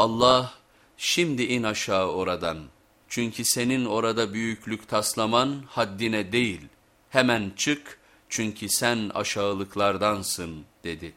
Allah şimdi in aşağı oradan çünkü senin orada büyüklük taslaman haddine değil hemen çık çünkü sen aşağılıklardansın dedi.